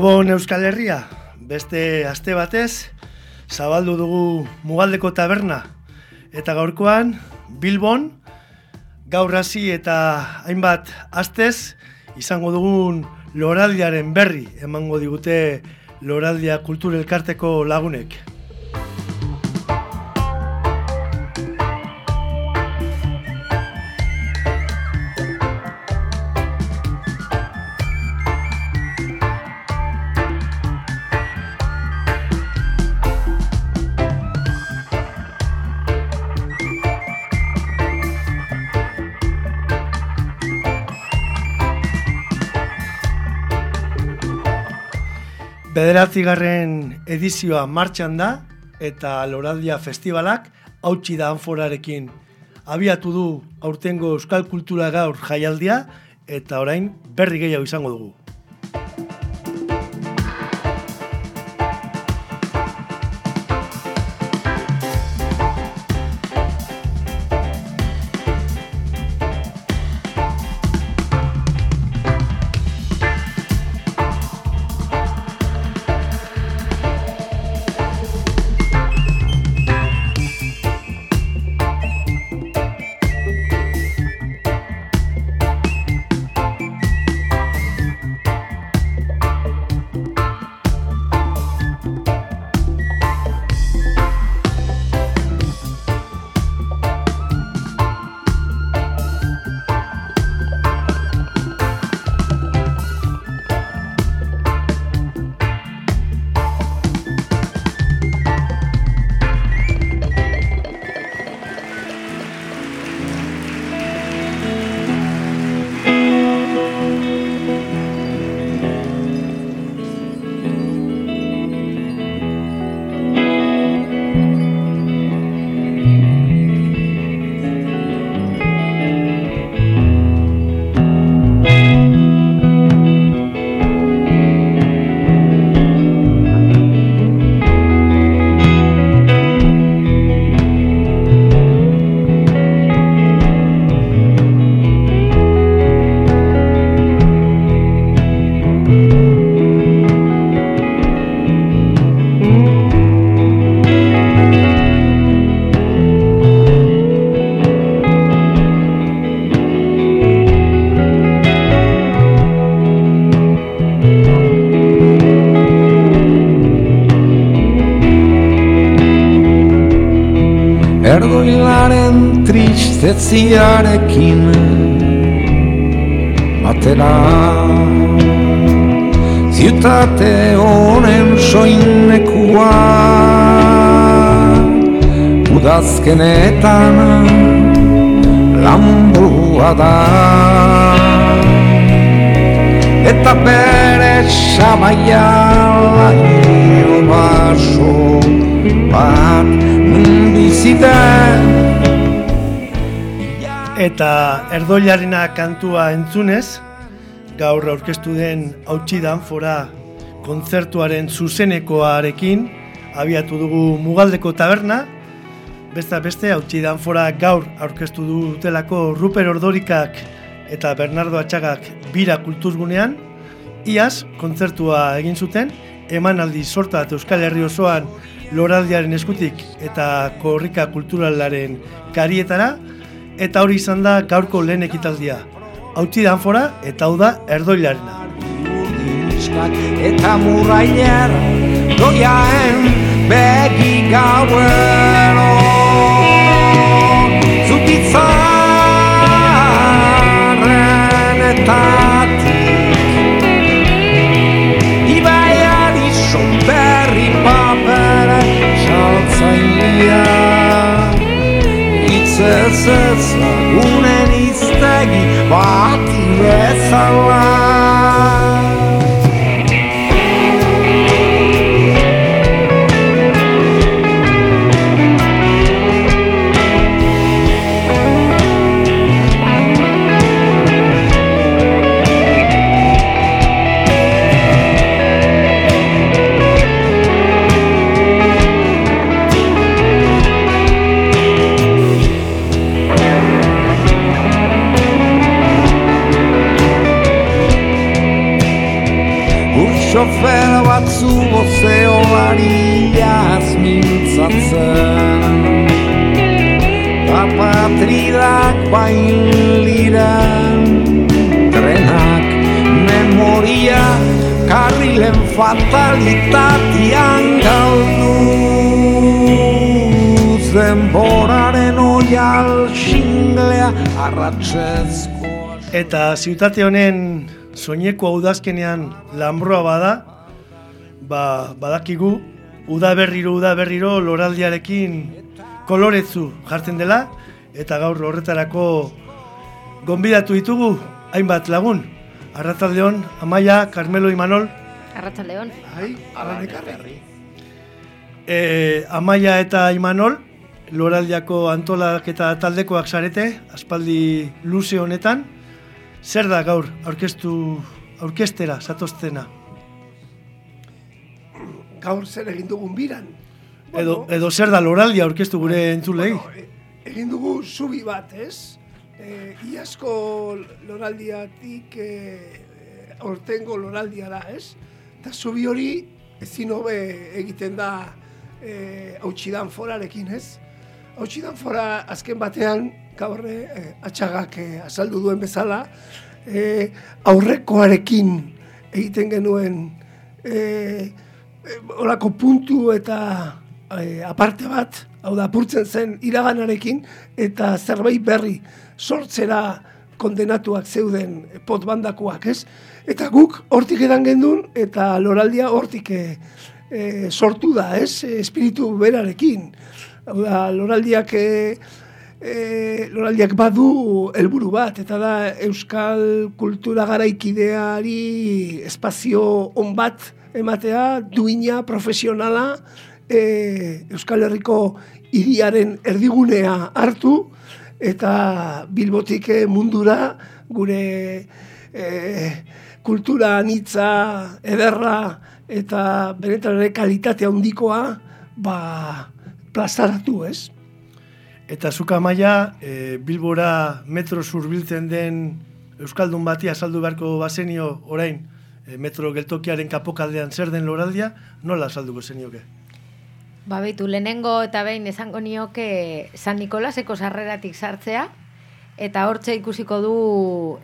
Gabon Euskal Herria, beste aste batez, zabaldu dugu Mugaldeko taberna. Eta gaurkoan, Bilbon, gaur hasi eta hainbat astez, izango dugun loraldiaren berri, emango digute loraldia kulturelkarteko lagunek. Bederatzigarren edizioa martxan da eta Loraldia Festivalak hautsi da anforarekin abiatu du aurtengo Euskal Kultura gaur jaialdia eta orain berri gehiago izango dugu. Tristeziarekin batera. Ziutate honen soinekua udazkenetan lambua da. Eta bere sabaia laio baso bat biziten Eta erdoilarena kantua entzunez, gaur aurkeztu den hautsi fora kontzertuaren zuzenekoarekin, abiatu dugu Mugaldeko taberna, beste beste hautsi fora gaur aurkeztu dutelako Ruper Ordorikak eta Bernardo Atxagak bira kulturgunean, iaz kontzertua egin zuten, emanaldi sorta eta Euskal Herri osoan loraldiaren eskutik eta korrika kulturalaren karietara, eta hori izan da gaurko lehen ekitaldia. Hautzi danfora eta hau da erdoilarena. Eta murrailer doiaen begi gauero Zutitzaren eta ez lagunen iztegi bati bezala Txofer batzu bozeo bariaz mintzatzen Apatridak bailiran Trenak memoria karrilen fatalitatean galdu Zenboraren oial xinglea arratxezko Eta ziutate honen soineko udazkenean lambroa bada, ba, badakigu udaberriro udaberriro loraldiarekin koloretzu jartzen dela eta gaur horretarako gonbidatu ditugu hainbat lagun. Arratzaldeon, Amaia, Carmelo Imanol. Arratsaldeon. Ai, e, Amaia eta Imanol, loraldiako antolak eta taldekoak zarete, aspaldi luze honetan. Zer da gaur aurkeztu aurkestera zatoztena? gaur zer egin dugun biran. Edo, edo zer da loraldia aurkeztu gure entzulei? Bueno, egin dugu zubi bat, ez? E, iazko loraldiatik e, e, ortengo loraldia da, ez? Eta zubi hori ezin hobe egiten da e, hautsidan forarekin, ez? Hautsidan fora azken batean, gaur e, atxagak e, azaldu duen bezala, e, aurrekoarekin egiten genuen e, olako puntu eta e, aparte bat, hau da, apurtzen zen iraganarekin, eta zerbait berri sortzera kondenatuak zeuden potbandakoak, ez? Eta guk hortik edan gendun, eta loraldia hortik e, sortu da, ez? Espiritu berarekin. Hau da, loraldiak... E, e, loraldiak badu helburu bat, eta da Euskal kultura garaikideari espazio on bat ematea, duina, profesionala, e, Euskal Herriko hiriaren erdigunea hartu, eta bilbotik eh, mundura gure e, kultura anitza ederra eta benetan ere kalitate handikoa ba, plazaratu, ez? Eta zuka maia, e, Bilbora metro zurbiltzen den Euskaldun bati azaldu beharko bazenio orain e, metro geltokiaren kapokaldean zer den loraldia, nola azalduko zenioke? Ba, behitu, lehenengo eta behin esango nioke San Nikolaseko sarreratik sartzea, eta hortze ikusiko du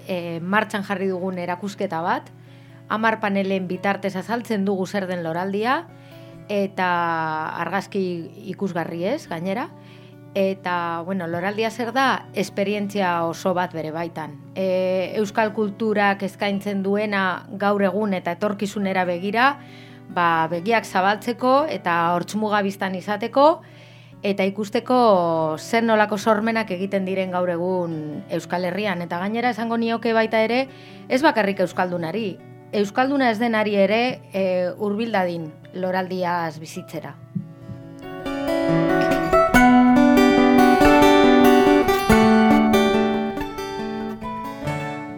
e, martxan jarri dugun erakusketa bat, hamar panelen bitartez azaltzen dugu zer den loraldia, eta argazki ikusgarri ez, gainera, eta, bueno, loraldia zer da, esperientzia oso bat bere baitan. E, Euskal kulturak eskaintzen duena gaur egun eta etorkizunera begira, ba, begiak zabaltzeko eta hortzmuga biztan izateko, eta ikusteko zer nolako sormenak egiten diren gaur egun Euskal Herrian. Eta gainera esango nioke baita ere, ez bakarrik Euskaldunari. Euskalduna ez denari ere e, urbildadin loraldiaz bizitzera.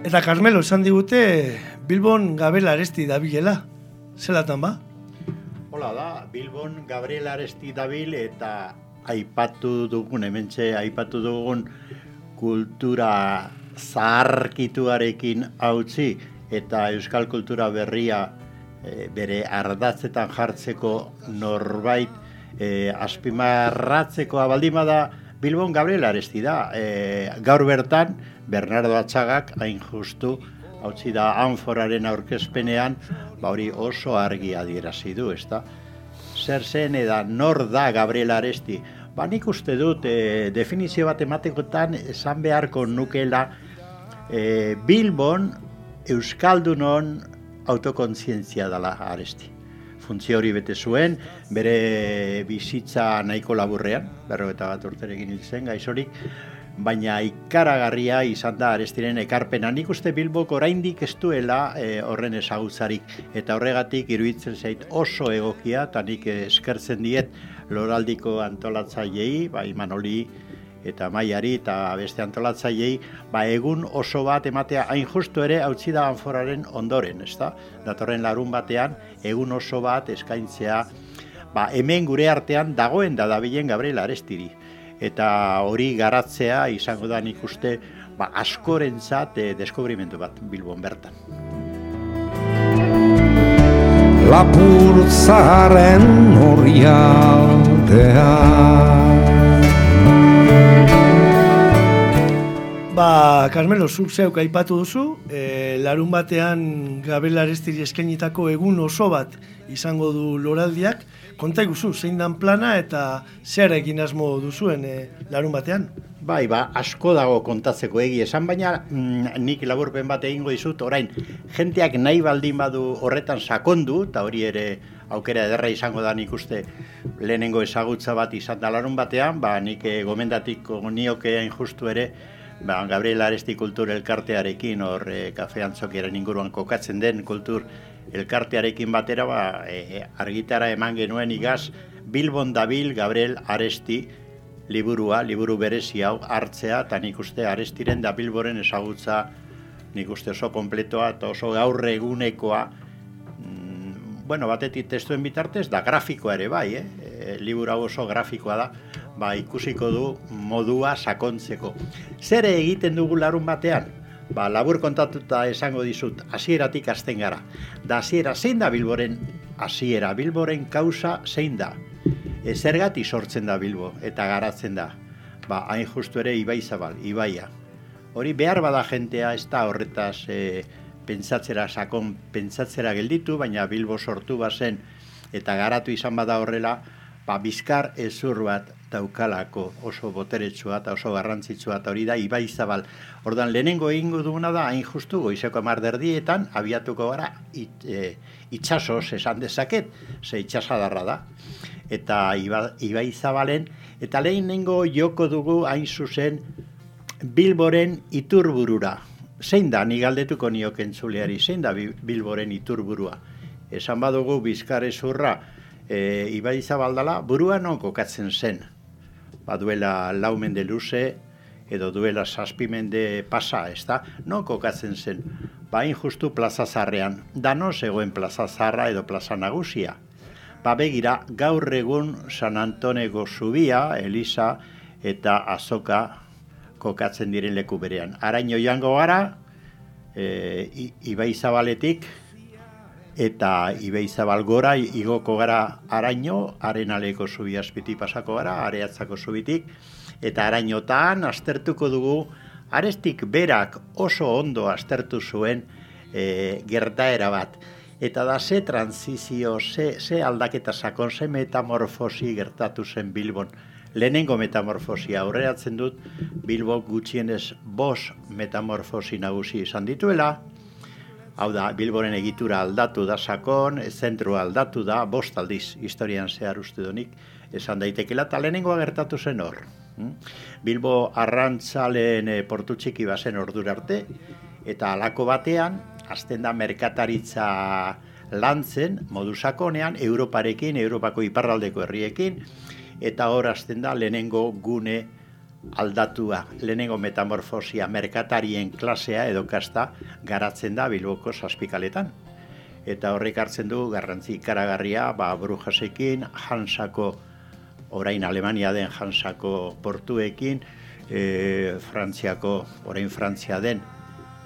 Eta Carmelo, esan digute Bilbon Gabel Aresti dabilela. Zelatan ba? Hola da, Bilbon Gabriel Aresti dabil eta aipatu dugun, hementxe aipatu dugun kultura zaharkituarekin hautzi eta euskal kultura berria e, bere ardatzetan jartzeko norbait e, azpimarratzekoa baldima da Bilbon Gabriel Aresti da. E, gaur bertan, Bernardo Atxagak hain justu hautzi da anforaren aurkezpenean, ba hori oso argi adierazi du, ezta? Zer zen eda nor da Gabriel Aresti? Ba nik uste dut e, definizio bat ematekotan esan beharko nukela e, Bilbon Euskaldunon autokontzientzia dela Aresti. Funtzio hori bete zuen, bere bizitza nahiko laburrean, berro eta bat urterekin hil zen, gaizorik, baina ikaragarria izan da arestiren ekarpena. Nik uste Bilbok oraindik ez duela e, horren ezagutzarik eta horregatik iruditzen zait oso egokia eta nik eskertzen diet loraldiko antolatzaileei, bai Manoli eta Maiari eta beste antolatzaileei, ba egun oso bat ematea hain justu ere hautsi da anforaren ondoren, ezta? Datorren larun batean egun oso bat eskaintzea ba, hemen gure artean dagoen da dabilen Gabriel Arestiri eta hori garatzea izango da nik uste ba, askorentzat e, deskubrimendu bat Bilbon bertan. lapurtzaren hori aldea. Ba, Carmelo, zuk zeuk aipatu duzu, e, larun batean Gabriel Arestiri eskainitako egun oso bat izango du loraldiak, konta iguzu, zein dan plana eta zer egin asmo duzuen e, larun batean? Bai, ba, asko dago kontatzeko egi esan, baina mm, nik laburpen bat egingo dizut, orain, jenteak nahi baldin badu horretan sakondu, eta hori ere aukera ederra izango da nik uste lehenengo ezagutza bat izan da larun batean, ba, nik e, gomendatiko nioke hain justu ere, ba, Gabriel Aresti Kultur Elkartearekin, hor e, kafe antzokiaren inguruan kokatzen den kultur elkartearekin batera, ba, e, argitara eman genuen igaz, Bilbon Dabil Gabriel Aresti liburua, liburu berezi hau hartzea, eta nik uste Arestiren da Bilboren ezagutza nik uste oso kompletoa eta oso gaur egunekoa, mm, bueno, batetik testuen bitartez, da grafikoa ere bai, eh? E, liburu hau oso grafikoa da, ba, ikusiko du modua sakontzeko. Zer egiten dugu larun batean? Ba, labur kontatuta esango dizut, hasieratik hasten gara. Da hasiera zein da Bilboren hasiera, Bilboren kausa zein da? E, sortzen da Bilbo eta garatzen da. Ba, hain justu ere Ibai Zabal, Ibaia. Hori behar bada jentea ez da horretaz e, pentsatzera sakon pentsatzera gelditu, baina Bilbo sortu bazen eta garatu izan bada horrela, ba, bizkar ezur bat daukalako oso boteretsua eta oso garrantzitsua eta hori da Ibai Zabal. Ordan lehenengo egingo duguna da hain justu goizeko amarderdietan abiatuko gara it, e, itxasos esan dezaket, ze itxasadarra da. Eta Iba, Ibai Zabalen, eta lehenengo joko dugu hain zuzen Bilboren iturburura. Zein da, ni galdetuko niok entzuleari, zein da Bilboren iturburua? Esan badugu bizkare zurra, e, Ibai Zabaldala, burua kokatzen zen ba, duela lau mende luze, edo duela zazpi mende pasa, ez da? No kokatzen zen, ba, injustu plaza zarrean, dano zegoen plaza zarra edo plaza nagusia. Ba, begira, gaur egun San Antonego zubia, Elisa eta Azoka kokatzen diren leku berean. Araino joango gara, e, Ibai Zabaletik, eta Ibeizabal gora igoko gara araino, arenaleko zubi aspiti pasako gara, areatzako zubitik, eta arainotan astertuko dugu, arestik berak oso ondo astertu zuen e, gertaera bat. Eta da ze transizio, ze, ze aldaketa sakon, ze metamorfosi gertatu zen Bilbon. Lehenengo metamorfosi aurreatzen dut, Bilbo gutxienez bos metamorfosi nagusi izan dituela, Hau da, Bilboren egitura aldatu da sakon, zentrua aldatu da, bost aldiz, historian zehar uste donik, esan daitekela, eta lehenengoa gertatu zen hor. Hm? Bilbo arrantzalen e, portu txiki bazen ordura arte, eta alako batean, azten da merkataritza lantzen, modu sakonean, Europarekin, Europako iparraldeko herriekin, eta hor azten da lehenengo gune aldatua lehenengo metamorfosia merkatarien klasea edo kasta garatzen da Bilboko zazpikaletan. Eta horrek hartzen du garrantzi ikaragarria, ba, Brujasekin, Hansako, orain Alemania den Hansako portuekin, e, Frantziako, orain Frantzia den,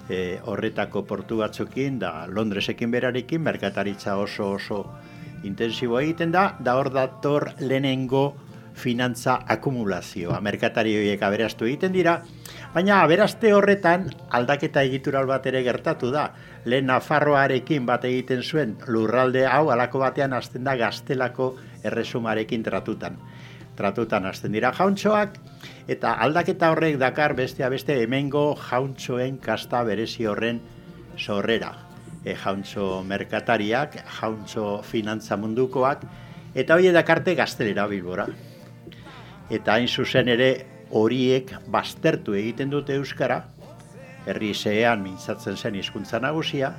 e, horretako portu batzukin, da Londresekin berarekin, merkataritza oso oso intensiboa egiten da, da hor dator lehenengo finantza akumulazioa. Merkatari horiek aberastu egiten dira, baina aberaste horretan aldaketa egitural bat ere gertatu da. Lehen Nafarroarekin bat egiten zuen lurralde hau alako batean hasten da gaztelako erresumarekin tratutan. Tratutan hasten dira jauntxoak, eta aldaketa horrek dakar bestea beste hemengo jauntxoen kasta berezi horren sorrera. E, jauntxo merkatariak, jauntxo finantza mundukoak, eta hori dakarte gaztelera bilbora eta hain zuzen ere horiek baztertu egiten dute euskara, herri zeean mintzatzen zen hizkuntza nagusia,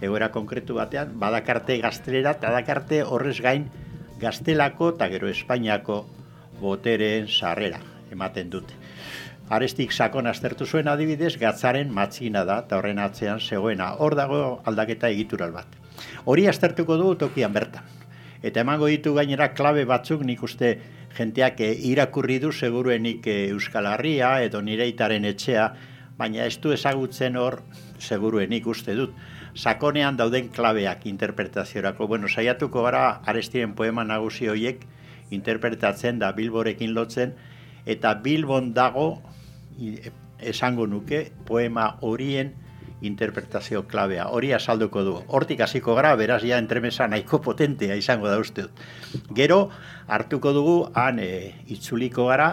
egoera konkretu batean, badakarte gaztelera eta badakarte horrez gain gaztelako eta gero Espainiako botereen sarrera ematen dute. Arestik sakon aztertu zuen adibidez, gatzaren matzina da, eta horren atzean zegoena, hor dago aldaketa egitural bat. Hori aztertuko dugu tokian bertan. Eta emango ditu gainera klabe batzuk nik uste jenteak eh, irakurri du seguruenik eh, Euskal Herria edo nireitaren etxea baina ez du ezagutzen hor, seguruen ikuste dut, sakonean dauden klabeak interpretaziorako. Bueno, saiatuko gara arestiren poema nagusi horiek interpretatzen da Bilborekin lotzen, eta Bilbon dago, esango nuke, poema horien interpretazio klabea. Hori asalduko du. Hortik hasiko gara, beraz ja entremesa nahiko potentea izango da uste. Gero, hartuko dugu, han e, itzuliko gara,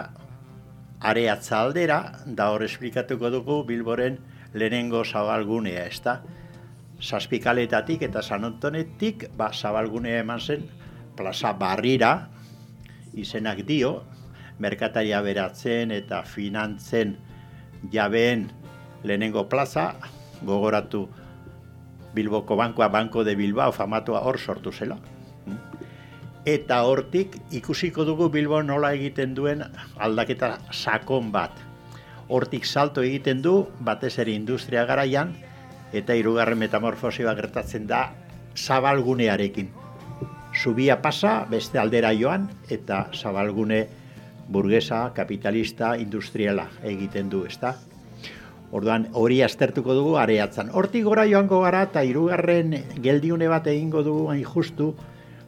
areatza aldera, da hor esplikatuko dugu Bilboren lehenengo zabalgunea, ez da? Zazpikaletatik eta sanontonetik, ba, zabalgunea eman zen, plaza barrira, izenak dio, merkataria beratzen eta finantzen jabeen lehenengo plaza, gogoratu Bilboko bankoa, Banko de Bilbao, famatua hor sortu zela. Eta hortik ikusiko dugu Bilbo nola egiten duen aldaketa sakon bat. Hortik salto egiten du, batez ere industria garaian, eta hirugarren metamorfosioa gertatzen da zabalgunearekin. Zubia pasa, beste aldera joan, eta zabalgune burgesa, kapitalista, industriala egiten du, ezta? Orduan hori aztertuko dugu areatzen. Hortik gora joango gara eta hirugarren geldiune bat egingo dugu hain justu,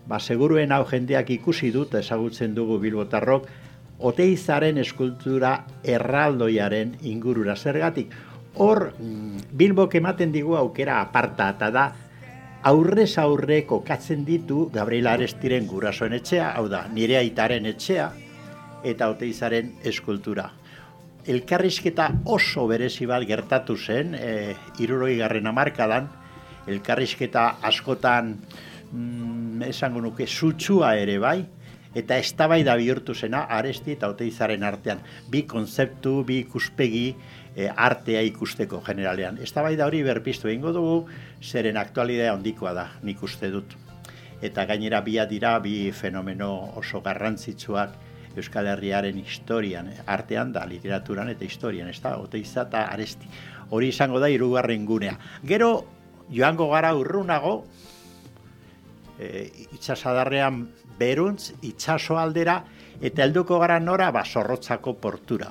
ba seguruen hau jendeak ikusi dut ezagutzen dugu Bilbotarrok Oteizaren eskultura erraldoiaren ingurura zergatik. Hor mm, Bilbok ematen digu aukera aparta eta da aurrez aurre kokatzen ditu Gabriela Arestiren gurasoen etxea, hau da, nire aitaren etxea eta Oteizaren eskultura elkarrizketa oso berezi bat gertatu zen, e, iruroi garren amarkadan, elkarrizketa askotan, mm, esango nuke, sutsua ere bai, eta eztabai da bihurtu zena, aresti eta oteizaren artean. Bi konzeptu, bi ikuspegi, e, artea ikusteko generalean. Ez da hori berpiztu egingo dugu, zeren aktualidea ondikoa da, nik uste dut. Eta gainera bia dira, bi fenomeno oso garrantzitsuak, Euskal Herriaren historian, artean da, literaturan eta historian, ez da, oteiza eta aresti. Hori izango da, irugarren gunea. Gero, joango gara urrunago, e, itxasadarrean beruntz, itxaso aldera, eta helduko gara nora, ba, zorrotzako portura.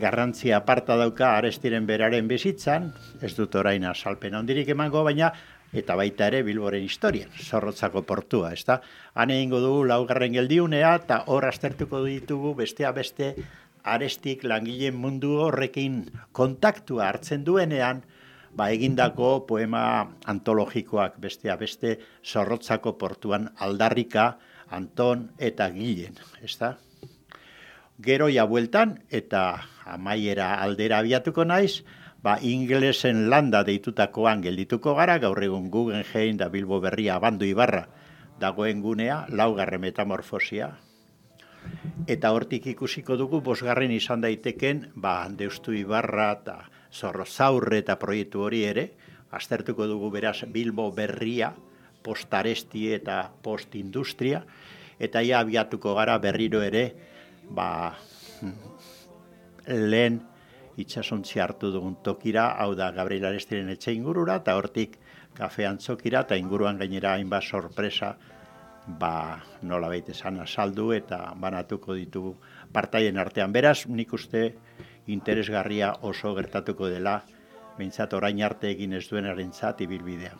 Garrantzia aparta dauka arestiren beraren bizitzan, ez dut orain salpen handirik emango, baina eta baita ere Bilboren historian, zorrotzako portua, ez da? Han egingo dugu laugarren geldiunea, eta hor astertuko ditugu bestea beste arestik langileen mundu horrekin kontaktua hartzen duenean, ba egindako poema antologikoak bestea beste zorrotzako portuan aldarrika, Anton eta Gilen, ez da? Gero ja bueltan, eta amaiera aldera abiatuko naiz, ba, inglesen landa deitutakoan geldituko gara, gaur egun Guggenheim da Bilbo berria abandu ibarra. Dagoen gunea, laugarre metamorfosia. Eta hortik ikusiko dugu, bosgarren izan daiteken, ba, deustu ibarra eta zorro zaurre eta proiektu hori ere, aztertuko dugu beraz Bilbo berria, postaresti eta postindustria, eta ja abiatuko gara berriro ere, ba, lehen itxasontzi hartu dugun tokira, hau da Gabriel Arestiren etxe ingurura, eta hortik kafe antzokira, eta inguruan gainera hainbat sorpresa, ba nola baita esan azaldu eta banatuko ditugu partaien artean. Beraz, nik uste interesgarria oso gertatuko dela, behintzat orain arte egin ez duen erentzat ibilbidea.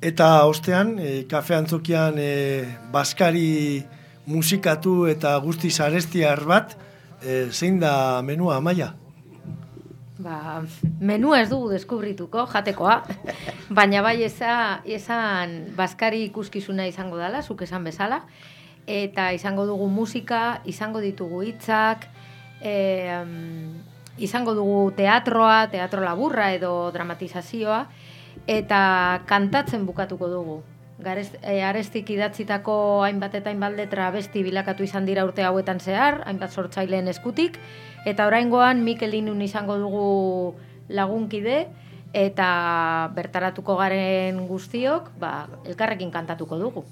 Eta ostean, e, kafe antzokian e, baskari musikatu eta guzti zarestiar bat, e, zein da menua, maia? Ba, menu ez dugu deskubrituko, jatekoa. Baina bai eza, esan baskari ikuskizuna izango dela, zuk esan bezala. Eta izango dugu musika, izango ditugu hitzak, e, izango dugu teatroa, teatro laburra edo dramatizazioa. Eta kantatzen bukatuko dugu. Garez, e, arestik idatzitako hainbat eta hainbat letra besti bilakatu izan dira urte hauetan zehar, hainbat sortzaileen eskutik. Eta oraingoan Mikel Inun izango dugu lagunkide eta bertaratuko garen guztiok, ba, elkarrekin kantatuko dugu.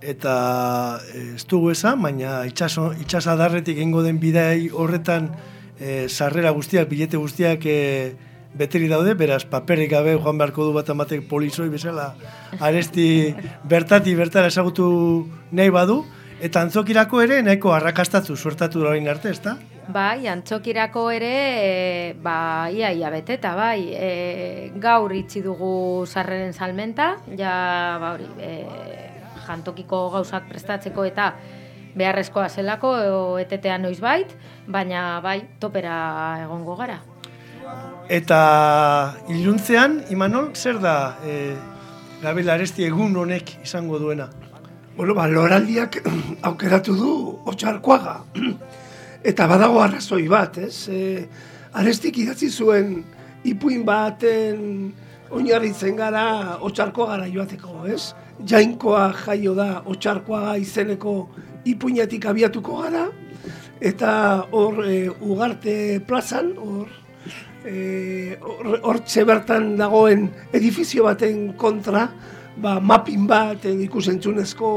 Eta eh, ez dugu esan, baina itxaso, itxasadarretik ingo den bidei horretan e, sarrera guztiak, bilete guztiak e, beteri daude, beraz paperik gabe joan beharko du bat amatek polizoi bezala aresti bertati bertara esagutu nahi badu, eta antzokirako ere nahiko arrakastatzu suertatu da arte, ezta? Bai, antzokirako ere, e, ba, ia, ia beteta, bai, e, gaur itzi dugu sarreren salmenta, ja, ba, hori, e, jantokiko gauzak prestatzeko eta beharrezkoa zelako, etetea noiz bait, baina, bai, topera egongo gara. Eta iluntzean, Imanol, zer da e, Gabel Aresti egun honek izango duena? Bueno, ba, loraldiak aukeratu du otxarkoaga. Eta badago arrazoi bat, ez? E, arestik idatzi zuen ipuin baten oinarritzen gara otxarkoagara joateko, ez? Jainkoa jaio da otxarkoaga izeneko ipuinatik abiatuko gara, eta hor e, ugarte plazan, hor e, hortxe bertan dagoen edifizio baten kontra, ba, mapping bat, ikusentzunezko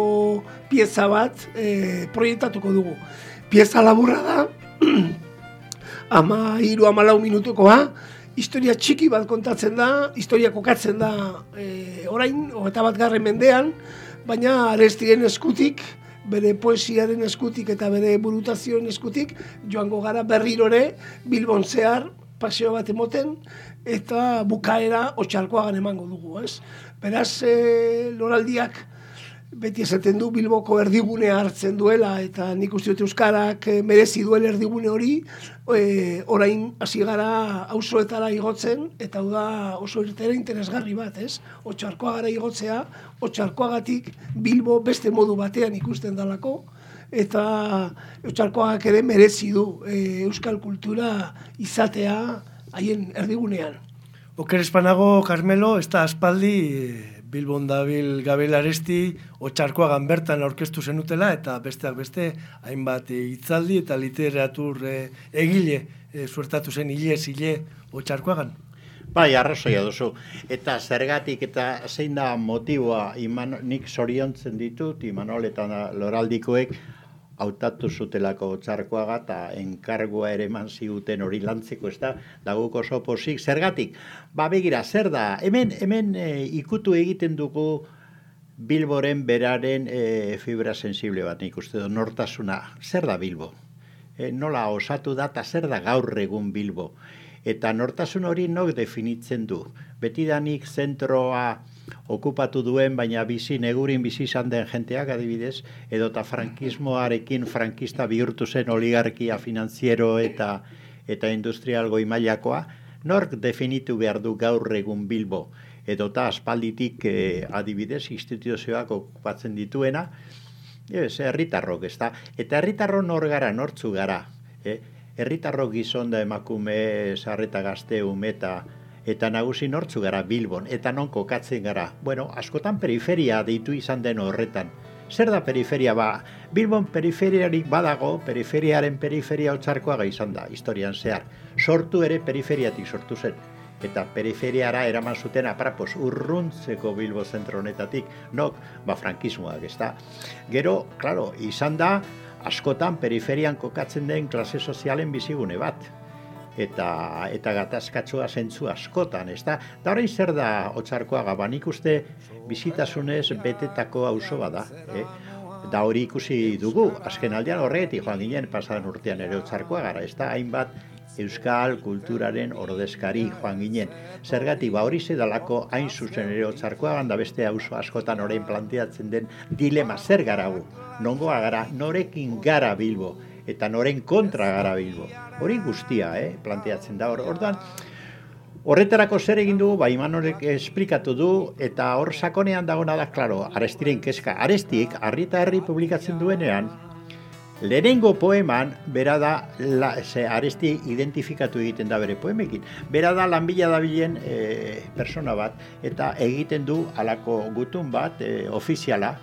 pieza bat e, proiektatuko dugu. Pieza laburra da, ama hiru ama lau minutukoa, historia txiki bat kontatzen da, historia kokatzen da e, orain, eta bat garren mendean, baina arestien eskutik, bere poesiaren eskutik eta bere burutazioen eskutik, joango gara berrirore Bilbon zehar paseo bat emoten, eta bukaera otxalkoagan emango dugu, ez? Beraz, e, loraldiak beti esaten du Bilboko erdigunea hartzen duela, eta nik uste dut Euskarak eh, merezi duel erdigune hori, e, orain hasi gara auzoetara igotzen, eta hau da oso irtera interesgarri bat, ez? Otxarkoagara igotzea, otxarkoagatik Bilbo beste modu batean ikusten dalako, eta Eutsarkoak ere merezi du e, euskal kultura izatea haien erdigunean. Oker espanago, Carmelo, ez da aspaldi eh, Bilbon dabil Gabel Aresti otxarkoagan bertan aurkeztu zenutela eta besteak beste hainbat eh, hitzaldi eta literatur eh, egile e, suertatu zen hilez hile otxarkoagan. Bai, arrazoia duzu. Eta zergatik eta zein da motiboa iman, nik zoriontzen ditut, Imanol eta Loraldikoek hautatu zutelako txarkoaga eta enkargua ere eman ziguten hori lantzeko, ez da, daguk oso posik, zergatik, ba begira, zer da, hemen, hemen e, ikutu egiten dugu Bilboren beraren e, fibra sensible bat, nik uste du, nortasuna, zer da Bilbo? E, nola osatu da, eta zer da gaur egun Bilbo? Eta nortasun hori nok definitzen du. Betidanik zentroa, okupatu duen, baina bizi negurin bizi izan den jenteak adibidez, edota frankismoarekin frankista bihurtu zen oligarkia finanziero eta eta industrial goi mailakoa, nork definitu behar du gaur egun Bilbo, edota aspalditik eh, adibidez instituzioak okupatzen dituena, ez, herritarrok, ez da, eta herritarro nor gara, nortzu gara, eh? herritarrok gizon da emakume, sarreta gazte, umeta, eta nagusi nortzu gara Bilbon, eta non kokatzen gara. Bueno, askotan periferia deitu izan den horretan. Zer da periferia ba? Bilbon periferiarik badago, periferiaren periferia otzarkoa izan da, historian zehar. Sortu ere periferiatik sortu zen. Eta periferiara eraman zuten aprapos urruntzeko Bilbo zentro honetatik, nok, ba, frankismoak, ez da. Gero, klaro, izan da, askotan periferian kokatzen den klase sozialen bizigune bat eta eta gatazkatsua zentzu askotan, ez da? Da horrein zer da otxarkoa gaban ikuste bizitasunez betetako auzo bada, eh? Da hori ikusi dugu, azken aldean horretik joan ginen pasadan urtean ere otxarkoa gara, ez da? Hainbat euskal kulturaren ordezkari joan ginen. Zergatik, ba hori zedalako hain zuzen ere otxarkoa ganda beste auzo askotan orain planteatzen den dilema zer gara gu. Nongoa gara, norekin gara bilbo, eta noren kontra gara bilbo. Hori guztia, eh, planteatzen da. Orduan, horretarako zer egin du, ba, imanorek esplikatu du, eta hor sakonean dagona da, klaro, arestiren keska. Arestik, harri eta herri publikatzen duenean, Lehenengo poeman, bera da, la, ze, aresti identifikatu egiten da bere poemekin, bera da lanbila dabilen e, persona bat, eta egiten du alako gutun bat, e, ofiziala,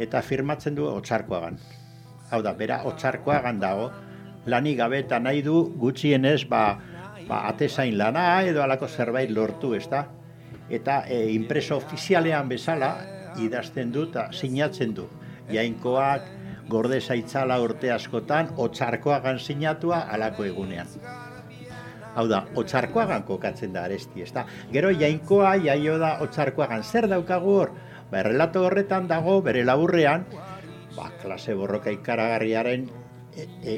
eta firmatzen du otzarkoagan hau da, bera, otxarkoa gandago, lanik gabe eta nahi du gutxienez, ba, ba, atezain lana edo alako zerbait lortu, ez? Eta e, impreso ofizialean bezala, idazten du eta sinatzen du. Jainkoak, gorde zaitzala urte askotan, otxarkoagan sinatua alako egunean. Hau da, otxarkoagan kokatzen da aresti, ez? Gero jainkoa, jaio da otxarkoagan, zer daukagu hor? Ba, relato horretan dago, bere laburrean, ba, klase borroka ikaragarriaren e, e,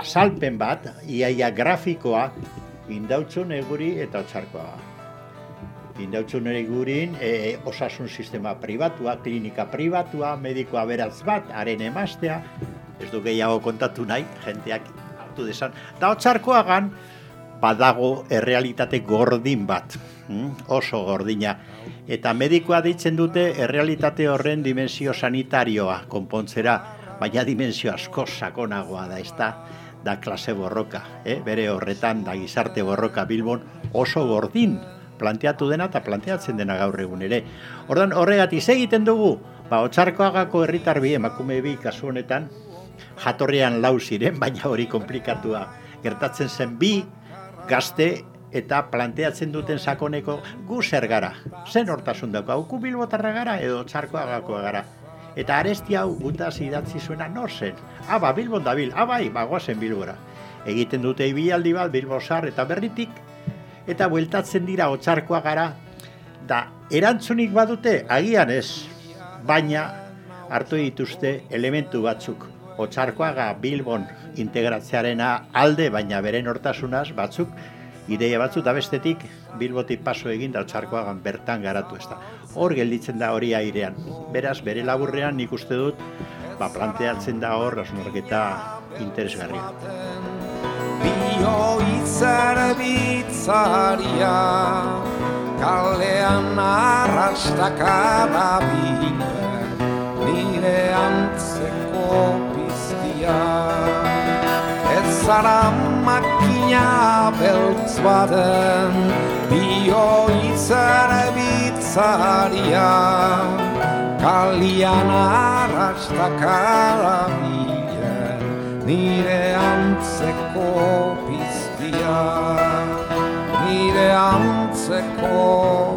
azalpen bat, iaia grafikoa, indautzu neguri eta otxarkoa. Indautzu negurin e, osasun sistema pribatua, klinika pribatua, medikoa beraz bat, haren emastea, ez du gehiago kontatu nahi, jenteak hartu desan. Da otxarkoagan, badago errealitate gordin bat, hm? oso gordina. Eta medikoa deitzen dute errealitate horren dimensio sanitarioa konpontzera, baina dimensio asko sakonagoa da, ez da, klase borroka, eh? bere horretan da gizarte borroka Bilbon oso gordin planteatu dena eta planteatzen dena gaur egun ere. Ordan horregatik egiten dugu, ba Otsarkoagako herritar bi emakume bi kasu honetan jatorrian lau ziren, baina hori komplikatua gertatzen zen bi gazte eta planteatzen duten sakoneko gu zer gara. Zen hortasun daukagu, gu bilbotarra gara edo txarkoagakoa gara. Eta aresti hau gutaz idatzi zuena nor zen. Aba, ah, bilbon da bil, abai, ah, bagoazen bilbora. Egiten dute ibialdi bat, bilbosar eta berritik, eta bueltatzen dira otxarkoa gara, da erantzunik badute, agian ez, baina hartu dituzte elementu batzuk. Otsarkoaga Bilbon integratzearena alde, baina beren hortasunaz batzuk, ideia batzu da bestetik Bilbotik paso egin da txarkoagan bertan garatu ez. Hor gelditzen da hori airean. Beraz, bere laburrean nik uste dut, ba, planteatzen da hor, rasnorketa interesgarria. Bio izar bitzaria, kalean arrastaka da nire antzeko piztia. Ez zara makina beltz baten, bio izar bitzaria, kalian arrastaka da nire antzeko piztia, nire antzeko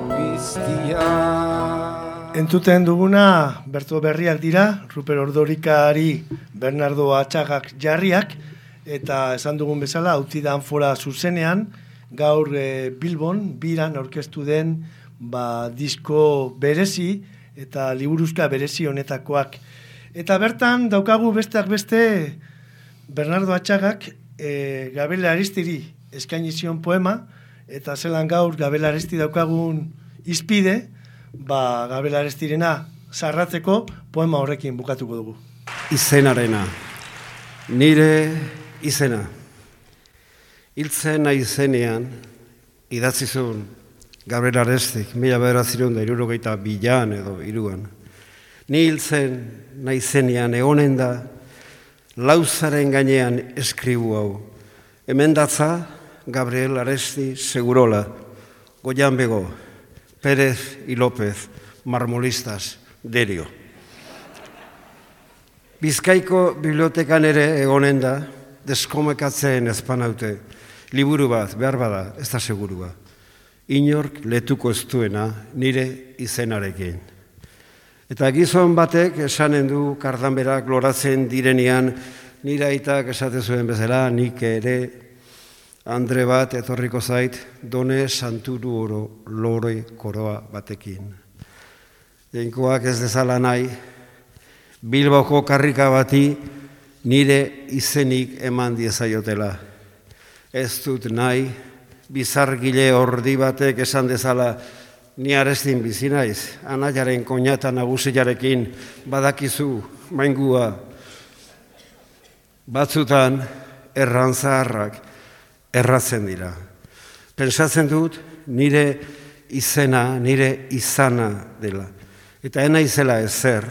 piztia. Entzuten duguna, Berto Berriak dira, Ruper Ordorikari Bernardo Atxagak jarriak, eta esan dugun bezala, hauti da fora zuzenean, gaur e, Bilbon, biran orkestu den, ba, disko berezi, eta liburuzka berezi honetakoak. Eta bertan, daukagu besteak beste, Bernardo Atxagak e, Gabela Aristiri eskaini zion poema, eta zelan gaur Gabela Aristi daukagun izpide, ba, Gabela Aristirena zarratzeko poema horrekin bukatuko dugu. Izenarena, nire izena, hiltzena izenean, idatzizun Gabriel Arestik, mila behar ziren da irurogeita bilan edo iruan. Ni hiltzen nahi zenean egonen da, lauzaren gainean eskribu hau. Hemen datza, Gabriel Aresti Segurola, Goian Bego, Pérez y López, Marmolistas, Derio. Bizkaiko bibliotekan ere egonen da, deskomekatzen ezpanaute, liburu bat, behar bada, ez da segurua. Inork letuko ez duena nire izenarekin. Eta gizon batek esanen du kardanberak loratzen direnean nire aitak esate zuen bezala nik ere andre bat etorriko zait done santuru oro lore koroa batekin. Jainkoak ez dezala nahi Bilboko karrika bati nire izenik eman diezaiotela. Ez dut nahi bizargile ordi batek esan dezala Ni arestin bizi naiz, anaiaren koñata nagusiarekin badakizu maingua. Batzutan errantzaharrak erratzen dira. Pensatzen dut nire izena, nire izana dela. Eta ena izela ezer,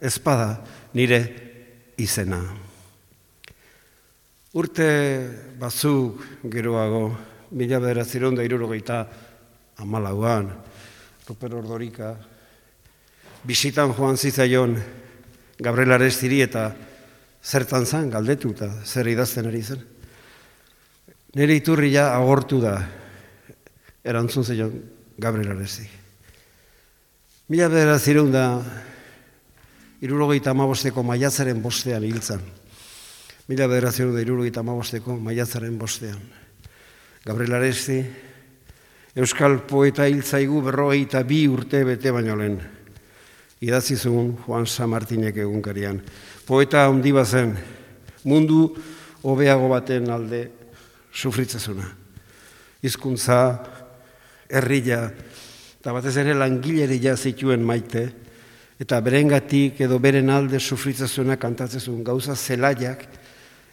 ezpada nire izena. Urte batzuk geroago, mila bederatzeron da irurogeita amalauan, Ruper Ordorika, bisitan joan zitzaion Gabriel Arestiri eta zertan zan galdetu eta zer idazten ari zen. Nire iturria agortu da erantzun zeion Gabriel Aresti. Mila bedera zireun da irurogeita amabosteko maiatzaren bostean hiltzan. Mila bedera zireun da irurogeita amabosteko maiatzaren bostean. Gabriel Aresti, Euskal poeta hiltzaigu berroi eta bi urte bete baino lehen. Idatzi zuen Juan San Martinek egunkarian. Poeta handi bazen, mundu hobeago baten alde sufritzezuna. Hizkuntza, herria, eta batez ere langileria zituen maite, eta berengatik edo beren alde sufritzezuna kantatzezun gauza zelaiak,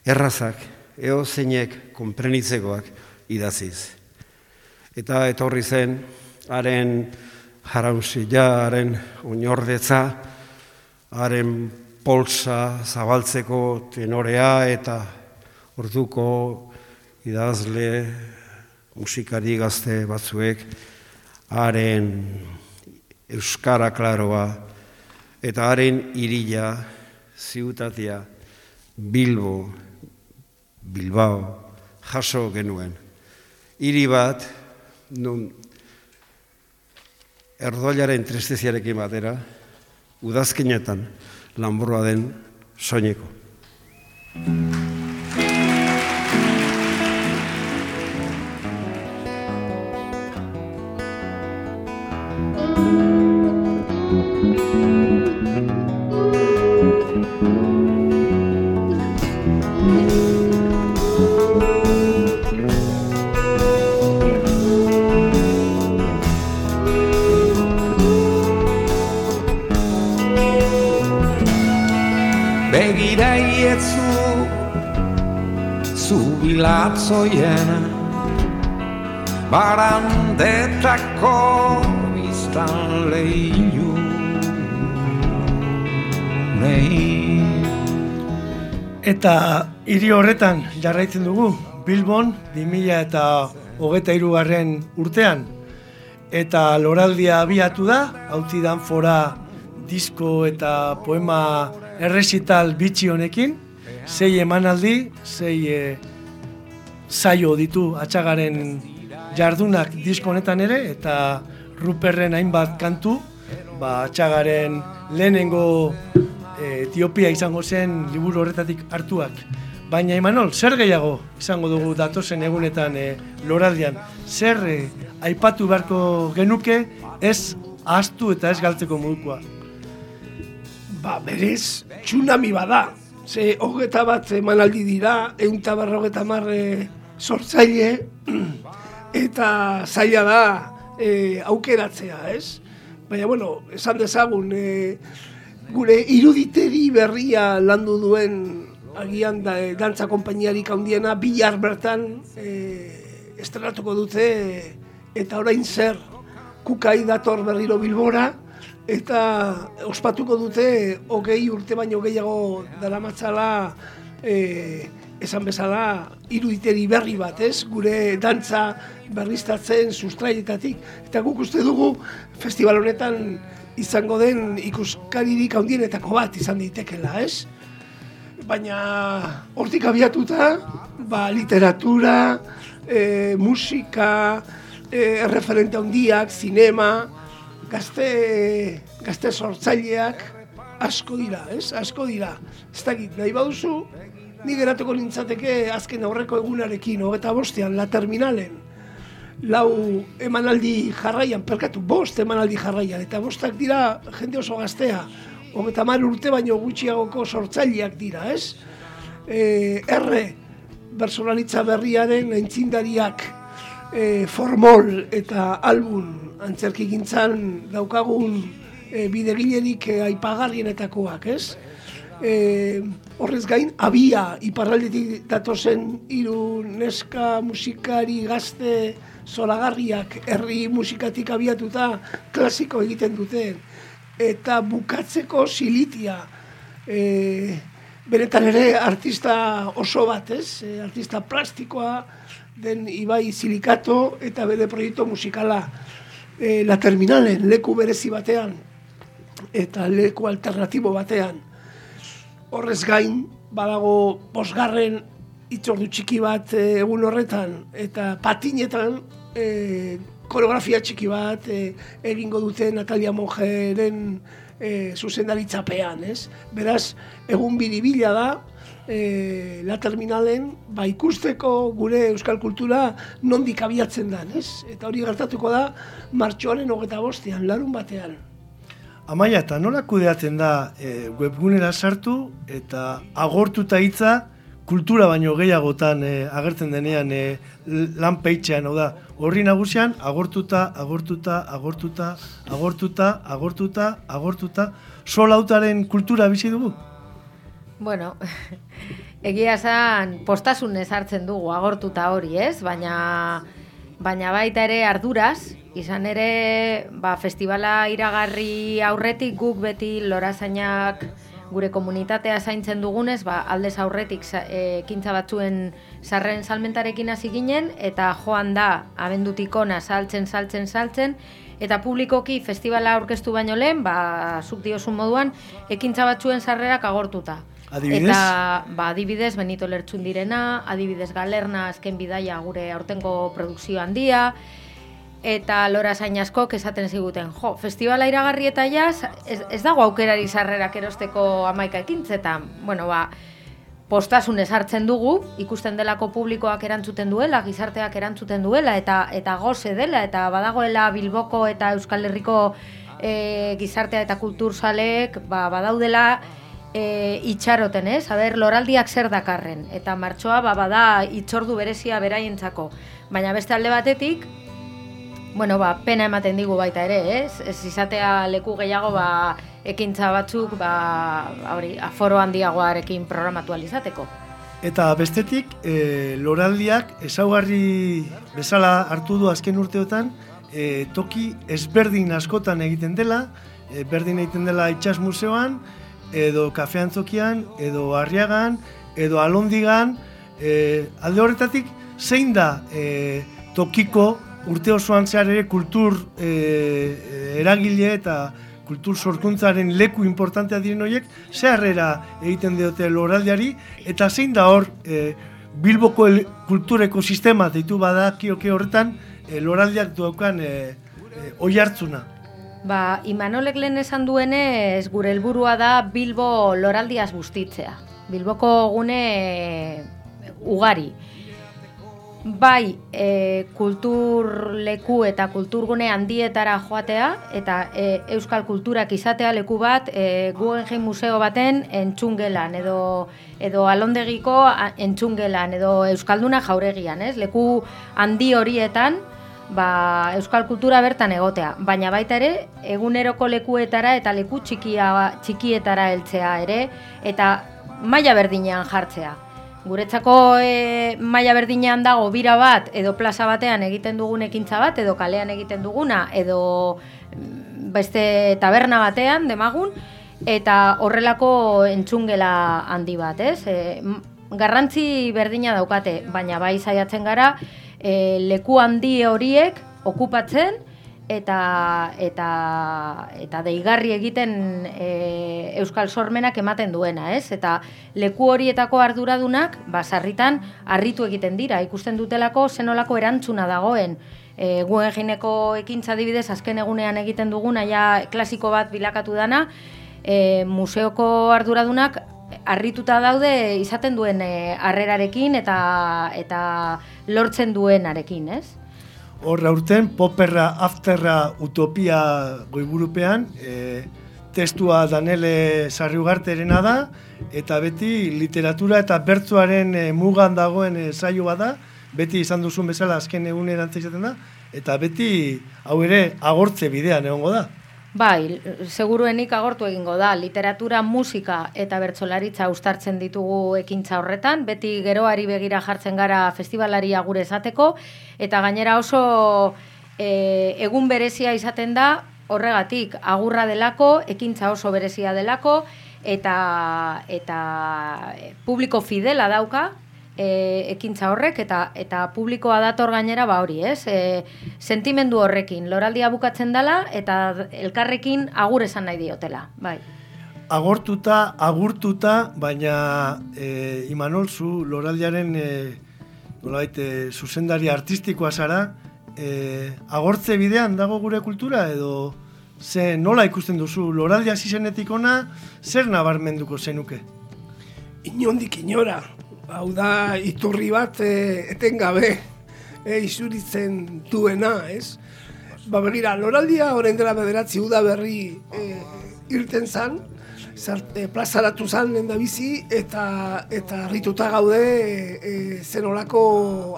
errazak, eo zeinek konprenitzegoak idaziz. Eta etorri zen, haren jarausila, haren oinordetza, haren polsa zabaltzeko tenorea eta orduko idazle musikari gazte batzuek haren euskara klaroa eta haren irila ziutatia Bilbo, Bilbao, jaso genuen. Hiri bat, nun erdoilaren tristeziarekin batera, udazkinetan, lanburua den soineko. Zubilatzoien Barandetako Biztan lehiu Nei. Eta hiri horretan jarraitzen dugu, Bilbon, 2000 eta hogeta irugarren urtean. Eta loraldia abiatu da, hauti dan fora disko eta poema errezital bitxi honekin, sei emanaldi, sei e, saio ditu atxagaren jardunak disko honetan ere, eta Ruperren hainbat kantu, ba, atxagaren lehenengo e, Etiopia izango zen liburu horretatik hartuak. Baina Imanol, zer gehiago izango dugu datozen egunetan e, loraldian? Zer e, aipatu beharko genuke ez ahaztu eta ez galtzeko modukoa? Ba, berez, tsunami bada. Ze hogeta bat emanaldi dira, eunta berrogeta marre sortzaile, eta zaila da e, aukeratzea, ez? Baina, bueno, esan dezagun, e, gure iruditeri berria landu duen agian da, e, dantza konpainiarik handiena bihar bertan e, estrenatuko dute eta orain zer kukai dator berriro bilbora eta ospatuko dute hogei urte baino gehiago daramatzala e, esan bezala iruditeri berri bat, ez? Gure dantza berriztatzen sustraietatik. Eta guk uste dugu festival honetan izango den ikuskaririk handienetako bat izan ditekela, ez? Baina hortik abiatuta, ba, literatura, e, musika, e, referente handiak, zinema, gazte, gazte sortzaileak asko dira, ez? Asko dira. Ez dakit, nahi baduzu, ni geratuko nintzateke azken aurreko egunarekin, hogeta bostean, la terminalen, lau emanaldi jarraian, perkatu, bost emanaldi jarraian, eta bostak dira jende oso gaztea, hogeta mar urte baino gutxiagoko sortzaileak dira, ez? E, erre, personalitza berriaren entzindariak e, formol eta album antzerki gintzan daukagun e, bidegilerik e, aipagarrienetakoak, ez? E, horrez gain, abia iparraldetik datozen hiru neska musikari gazte zolagarriak herri musikatik abiatuta klasiko egiten dute eta bukatzeko silitia e, benetan ere artista oso bat, ez? E, artista plastikoa den Ibai Silikato eta bere proiektu musikala e, La Terminalen leku berezi batean eta leku alternatibo batean horrez gain badago bosgarren itzordu txiki bat e, egun horretan eta patinetan e, koreografia txiki bat e, egingo dute Natalia Mojeren e, zuzendaritzapean, ez? Beraz, egun bidibila da, e, la terminalen, ba ikusteko gure euskal kultura nondik abiatzen da, ez? Eta hori gertatuko da, martxoaren hogeta bostean, larun batean. Amaia, eta nola kudeatzen da e, webgunera sartu eta agortuta hitza kultura baino gehiagotan e, agertzen denean e, lan peitxean, hau da, horri nagusian, agortuta, agortuta, agortuta, agortuta, agortuta, agortuta, solautaren kultura bizi dugu? Bueno, egia esan postasunez hartzen dugu agortuta hori, ez? Baina, baina baita ere arduraz, izan ere ba, festivala iragarri aurretik guk beti lorazainak gure komunitatea zaintzen dugunez, ba, aldez aurretik e, kintza batzuen sarren salmentarekin hasi ginen, eta joan da abendutik ona saltzen, saltzen, saltzen, eta publikoki festivala aurkeztu baino lehen, ba, zuk diozun moduan, ekintza batzuen sarrerak agortuta. Adibidez? Eta, ba, adibidez, Benito Lertxun direna, adibidez Galerna, azken bidaia gure aurtengo produkzio handia, eta lora zain askok esaten ziguten, jo, festivala iragarri eta jaz, ez, ez dago aukerari sarrerak erosteko amaika ekintzetan. Bueno, ba, postasunez hartzen dugu, ikusten delako publikoak erantzuten duela, gizarteak erantzuten duela, eta eta goze dela, eta badagoela Bilboko eta Euskal Herriko e, gizartea eta kulturzaleek, ba, badaudela e, itxaroten, ez? Aber, loraldiak zer dakarren, eta martxoa, ba, bada itxordu berezia beraientzako. Baina beste alde batetik, bueno, ba, pena ematen digu baita ere, ez? Ez izatea leku gehiago ba, ekintza batzuk ba, hori, aforo handiagoarekin programatu alizateko. Eta bestetik, e, loraldiak ezaugarri bezala hartu du azken urteotan, e, toki ezberdin askotan egiten dela, e, berdin egiten dela itxas museoan, edo kafean zokian, edo arriagan, edo alondigan, e, alde horretatik, zein da e, tokiko urte osoan zehar ere kultur e, eragile eta kultur sorkuntzaren leku importantea diren horiek zeharrera egiten diote loraldiari eta zein da hor e, Bilboko el, kultur ekosistema deitu badakioke horretan e, loraldiak duaukan e, e, oi hartzuna. Ba, Imanolek lehen esan duenez gure helburua da Bilbo loraldiaz bustitzea. Bilboko gune ugari bai e, kultur leku eta kulturgune handietara joatea eta e, euskal kulturak izatea leku bat e, Guggenheim museo baten entzungelan edo edo alondegiko entzungelan edo euskalduna jauregian, ez? Leku handi horietan ba, euskal kultura bertan egotea, baina baita ere eguneroko lekuetara eta leku txikia txikietara heltzea ere eta maila berdinean jartzea. Guretzako e, maila berdinean dago bira bat edo plaza batean egiten dugun ekintza bat edo kalean egiten duguna edo mm, beste taberna batean demagun eta horrelako entzungela handi bat, ez? E, garrantzi berdina daukate, baina bai saiatzen gara e, leku handi horiek okupatzen eta eta eta deigarri egiten e, euskal sormenak ematen duena, ez? Eta leku horietako arduradunak ba sarritan harritu egiten dira, ikusten dutelako zenolako erantzuna dagoen. E, Guggenheimeko ekintza adibidez azken egunean egiten duguna ja klasiko bat bilakatu dana, e, museoko arduradunak harrituta daude izaten duen e, harrerarekin eta eta lortzen duenarekin, ez? Hor aurten, poperra, afterra, utopia goiburupean, e, testua Danele Sarriugarterena da, eta beti literatura eta bertzuaren e, mugan dagoen e, saio bada, beti izan duzun bezala azken egunean izaten da, eta beti hau ere agortze bidean egongo da. Bai, seguruenik agortu egingo da, literatura, musika eta bertsolaritza ustartzen ditugu ekintza horretan, beti geroari begira jartzen gara festivalari gure esateko, eta gainera oso e, egun berezia izaten da, horregatik, agurra delako, ekintza oso berezia delako, eta, eta publiko fidela dauka, e, ekintza horrek eta eta publikoa dator gainera ba hori, ez? E, sentimendu horrekin loraldia bukatzen dela eta elkarrekin agur esan nahi diotela, bai. Agortuta, agurtuta, baina e, Imanol zu loraldiaren e, nolait, e, zuzendari artistikoa zara, e, agortze bidean dago gure kultura edo ze nola ikusten duzu loraldia zizenetik ona, zer nabarmenduko zenuke? Inondik inora, hau da iturri bat e, etengabe e, izuritzen duena, ez? Ba begira, loraldia horren dela bederatzi uda berri e, irten zan, zer, e, plazaratu zan lehen da bizi, eta, eta harrituta gaude e, e, zenolako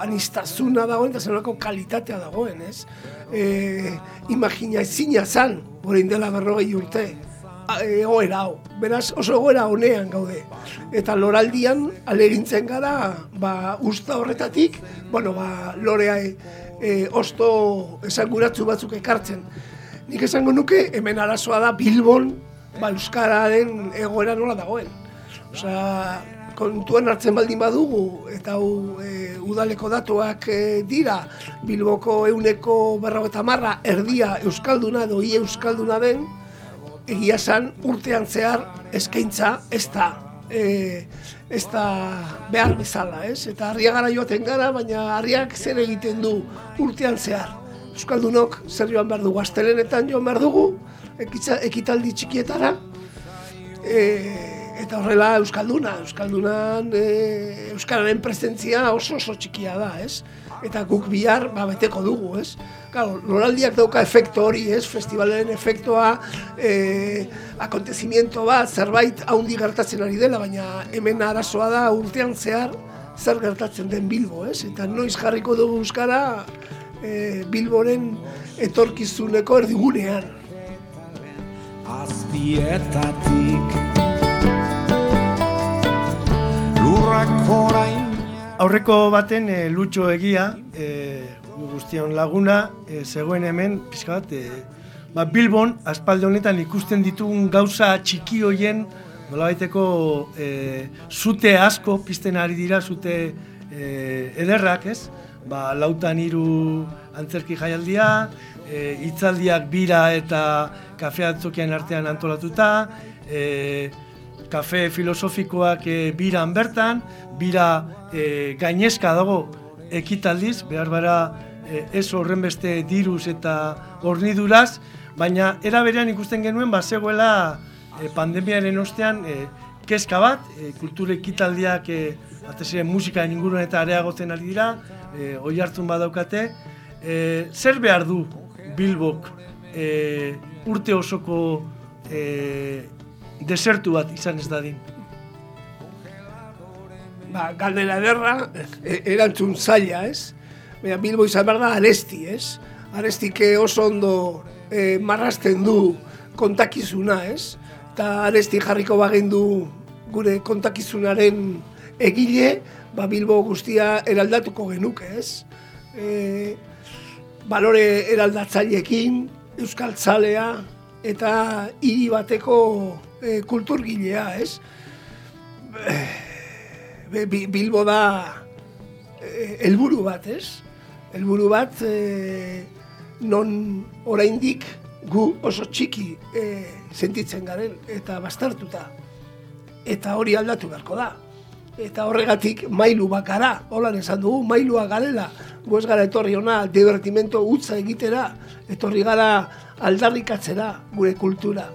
anistazuna dagoen, eta zenolako kalitatea dagoen, ez? E, imagina ezina zan, orain dela berrogei urte, egoera hau. Beraz, oso egoera honean gaude. Eta loraldian alegintzen gara, ba, usta horretatik, bueno, ba, lorea e, e, osto esanguratzu batzuk ekartzen. Nik esango nuke, hemen arazoa da Bilbon, ba, Euskararen egoera nola dagoen. Osea, kontuan hartzen baldin badugu, eta hau e, udaleko datuak e, dira, Bilboko euneko berrogeta marra, erdia Euskalduna edo Euskalduna den, egia esan urtean zehar eskaintza ez da e, ez da behar bezala, ez? Eta harriagara joaten gara, baina harriak zer egiten du urtean zehar. Euskaldunok zer joan behar dugu, astelenetan joan behar dugu, ekitza, ekitaldi txikietara, e, eta horrela Euskalduna, Euskaldunan e, Euskararen presentzia oso oso txikia da, ez? Eta guk bihar ba, beteko dugu, ez? Claro, loraldiak dauka efektu hori, ez? Festivalen efektua, e, acontecimiento bat, zerbait haundi gertatzen ari dela, baina hemen arazoa da urtean zehar zer gertatzen den Bilbo, ez? Eta noiz jarriko dugu Euskara e, Bilboren etorkizuneko erdigunean. azpietatik Lurrak orain Aurreko baten e, lutxo egia, e, gu guztion laguna, e, zegoen hemen, pixka bat, e, ba, Bilbon, aspalde honetan ikusten ditugun gauza txiki hoien, nolabaiteko e, zute asko pizten ari dira, zute e, ederrak, ez? Ba, lautan hiru antzerki jaialdia, e, hitzaldiak bira eta kafe antzokian artean antolatuta, e, kafe filosofikoak e, biran bertan, bira e, gainezka dago ekitaldiz, behar bara e, ez horren beste diruz eta horniduraz, baina era berean ikusten genuen bazegoela e, pandemiaren ostean e, kezka bat, e, kultur ekitaldiak e, batez ere musikaren inguruan eta areagotzen ari dira, e, oi hartzun badaukate, e, zer behar du Bilbok e, urte osoko e, desertu bat izan ez dadin. ba, galdera ederra, e, erantzun zaila, ez? Baina Bilbo izan behar da aresti, ez? Arestik eh, oso ondo e, marrasten du kontakizuna, ez? Eta aresti jarriko bagendu gure kontakizunaren egile, ba Bilbo guztia eraldatuko genuke, ez? E, balore eraldatzaileekin, euskaltzalea eta hiri bateko e, kulturgilea, ez? Bi- Bilbo da eh, helburu bat, ez? Helburu bat eh, non oraindik gu oso txiki eh, sentitzen garen eta bastartuta. Eta hori aldatu beharko da. Eta horregatik mailu bakara, holan esan dugu, mailua garela. Gu ez gara etorri ona divertimento utza egitera, etorri gara aldarrikatzera gure kultura.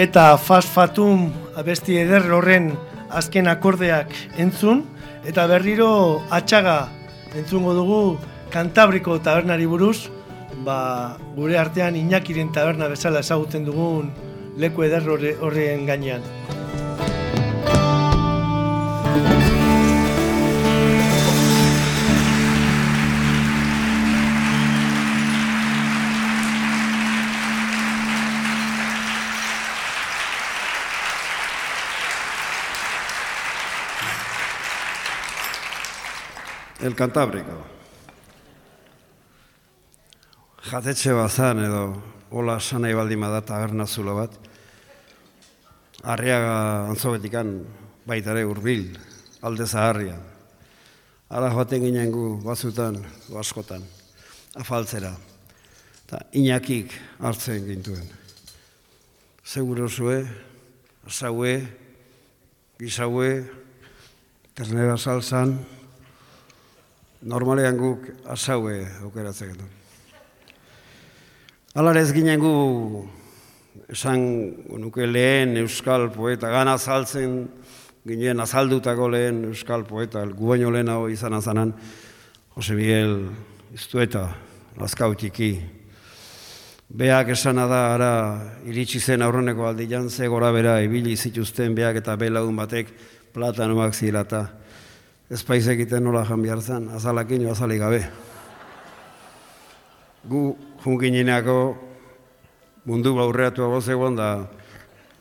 Eta fasfatum abesti eder horren azken akordeak entzun, eta berriro atxaga entzungo dugu Kantabriko tabernari buruz, ba, gure artean Iñakiren taberna bezala ezagutzen dugun leku eder horre- horren gainean. El Cantábrico. Jatetxe bazan edo hola sanai baldin bada taberna zulo bat. Arriaga antzobetikan baita ere hurbil alde zaharria. Ara joaten ginen gu batzutan, gu askotan, afaltzera. Eta inakik hartzen gintuen. Seguro zue, asaue, gisaue, ternera salsan, normalean guk asaue aukeratzen getu. Alare ez ginen gu esan nuke lehen euskal poeta, gana azaltzen ginen azaldutako lehen euskal poeta, gu baino lehenago izan azanan, Jose Miguel Iztueta, Lazkautiki. Beak esana da, ara, iritsi zen aurreneko aldian, ze gora bera, ibili zituzten beak eta belagun batek platanoak zilata. Ez paiz egiten nola jan behar zen, azalakin azalik gabe. Gu junkineako mundu baurreatu zegoen da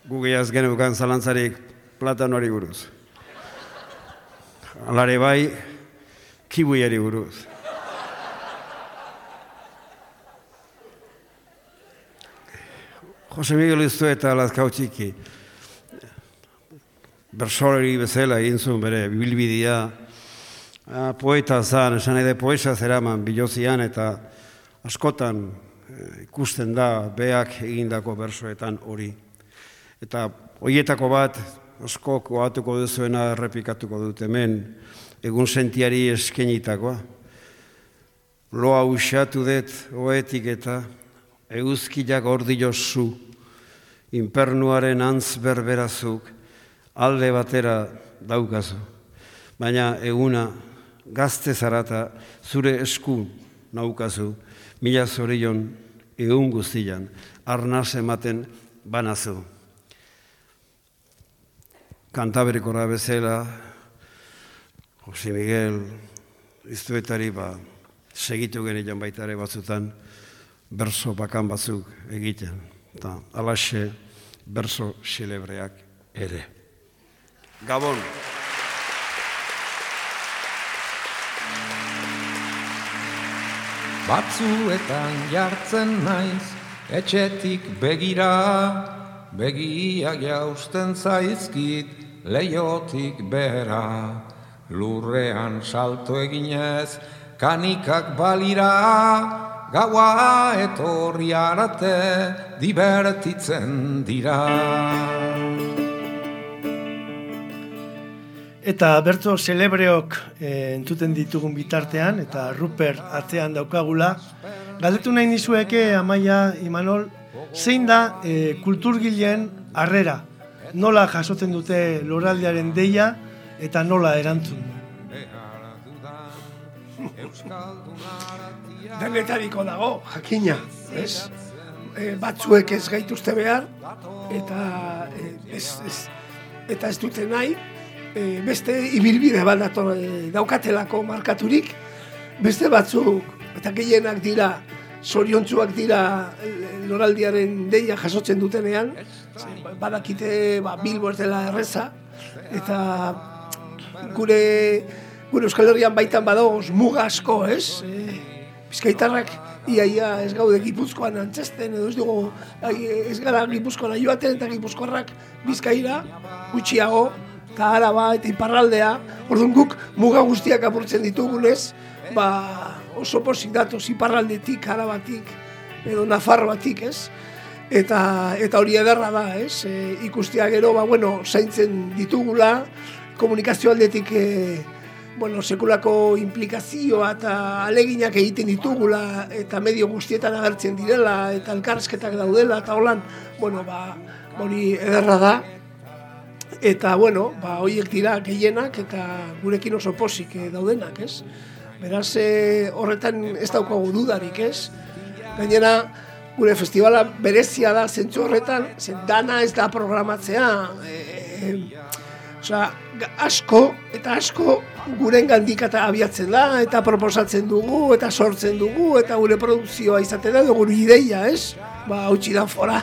gu gehiaz geneukan zalantzarik platanoari buruz. Alare bai, kibuiari buruz. Jose Miguel Iztu eta Lazkautxiki, bersolari bezala egin zuen bere bilbidia, ah, poeta zan, esan edo poesa zeraman bilozian eta askotan eh, ikusten da beak egindako bersoetan hori. Eta hoietako bat, asko koatuko duzuena errepikatuko dut hemen, egun sentiari eskenitakoa. Loa usatu dut oetik eta eguzkilak ordi josu, inpernuaren antz berberazuk, alde batera daukazu. Baina eguna gazte zarata zure esku naukazu, mila zorion egun guztian, arnaz ematen banazu. Kantaberikora bezala, Jose Miguel, iztuetari ba, segitu genitzen baita ere batzutan, berso bakan batzuk egiten. Eta alaxe berso xelebreak ere. Gabon. Batzuetan jartzen naiz, etxetik begira, begiak jausten zaizkit, leiotik bera. Lurrean salto eginez, kanikak balira, gaua etorri arate, divertitzen dira. Eta bertso celebreok e, entzuten ditugun bitartean, eta Ruper atzean daukagula. Galdetu nahi nizueke, Amaia, Imanol, zein da e, kulturgileen harrera? Nola jasotzen dute loraldearen deia eta nola erantzun? Denetariko dago, jakina, ez? E, batzuek ez gaituzte behar, eta e, ez, ez, eta ez dute nahi, e, beste ibilbide bat dator e, daukatelako markaturik, beste batzuk, eta gehienak dira, zoriontzuak dira loraldiaren deia jasotzen dutenean, badakite ba, Bilbo ez dela erreza, eta gure gure Euskal Herrian baitan badagoz muga asko, ez? E, Bizkaitarrak iaia ez gaude Gipuzkoan antzesten edo ez dugu ez gara Gipuzkoan joaten eta Gipuzkoarrak Bizkaira gutxiago eta araba eta iparraldea orduan guk muga guztiak apurtzen ditugunez ba, oso posik datoz iparraldetik, arabatik edo Nafarroatik, ez? Eta, eta hori ederra da, ez? E, ikustia gero, ba, bueno, zaintzen ditugula, komunikazio aldetik e, bueno, sekulako implikazioa eta aleginak egiten ditugula eta medio guztietan agertzen direla eta elkarrezketak daudela eta holan, bueno, ba, hori ederra da. Eta, bueno, ba, horiek dira gehienak eta gurekin oso posik eh, daudenak, ez? Beraz, eh, horretan ez daukagu dudarik, ez? Gainera, gure festivala berezia da zentzu horretan, zen dana ez da programatzea, e, Osea, asko eta asko guren gandik eta abiatzen da, eta proposatzen dugu, eta sortzen dugu, eta gure produkzioa izaten da, gure ideia, ez? Ba, hautsi da fora,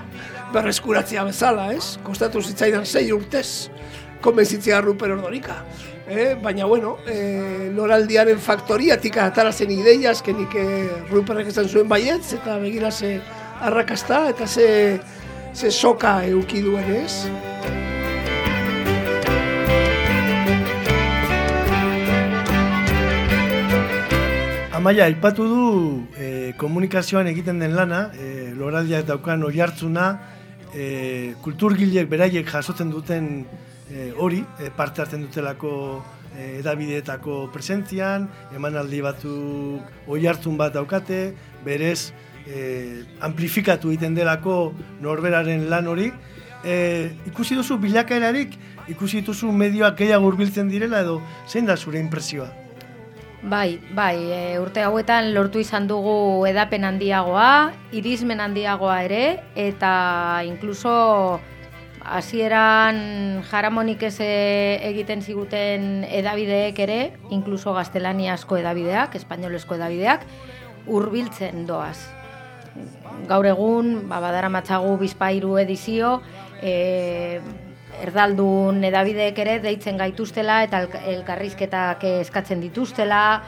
berreskuratzea bezala, ez? Kostatu zitzaidan sei urtez, konbenzitzea Ruper Ordorika. Eh? Baina, bueno, eh, loraldiaren faktoriatik atarazen ideia, azkenik eh, Ruperrek esan zuen baietz, eta begira ze arrakasta, eta ze, ze soka euki duen, ez? Amaia, aipatu du e, komunikazioan egiten den lana, e, loraldia daukan oi hartzuna, e, kulturgileek beraiek jasotzen duten e, hori, e, parte hartzen dutelako e, edabideetako presentzian, emanaldi batzuk oi hartzun bat daukate, berez e, amplifikatu egiten delako norberaren lan hori. E, ikusi duzu bilakaerarik, ikusi duzu medioak gehiago hurbiltzen direla edo zein da zure impresioa? Bai, bai, e, urte hauetan lortu izan dugu edapen handiagoa, irismen handiagoa ere, eta inkluso hasieran jaramonik ez e, egiten ziguten edabideek ere, inkluso gaztelaniazko edabideak, espainolesko edabideak, hurbiltzen doaz. Gaur egun, ba, badara matzagu bizpairu edizio, e, erdaldun edabideek ere deitzen gaituztela eta elk- elkarrizketak eskatzen dituztela,